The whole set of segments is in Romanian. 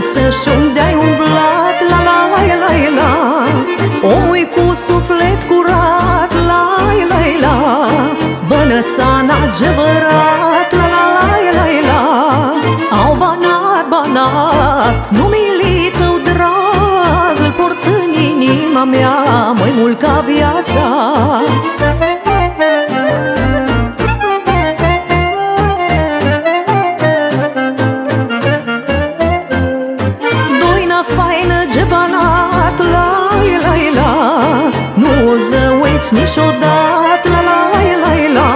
Nu găsești unde ai umblat La la la la la. Omul cu suflet curat La la la Bănățan adevărat La la la la la. Au banat, banat Nu milii tău drag Îl port în inima mea Mai mult ca viața să uiți niciodată La la la la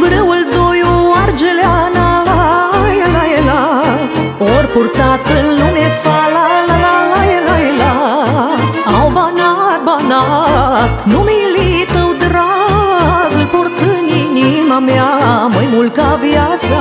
Breul doiu argeleana La la la. Ori purtat în lume fala La la la la la. Au banat, banat Nu milii tău drag Îl port în inima mea Mai mult ca viața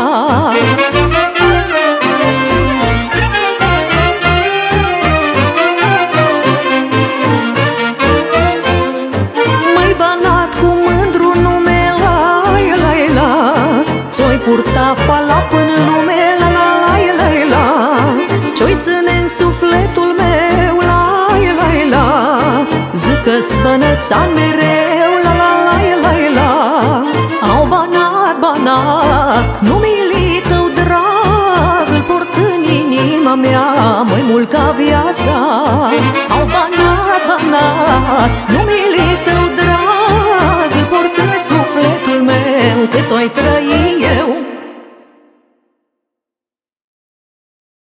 purta falap în lume La la la la la Cioițâne în sufletul meu La la la Zică spănățan mereu La la la la la. Au banat, banat Numele tău drag Îl port în inima mea Mai mult ca viața. Au banat, banat Numele tău drag Îl port în sufletul meu Cât o ai trăit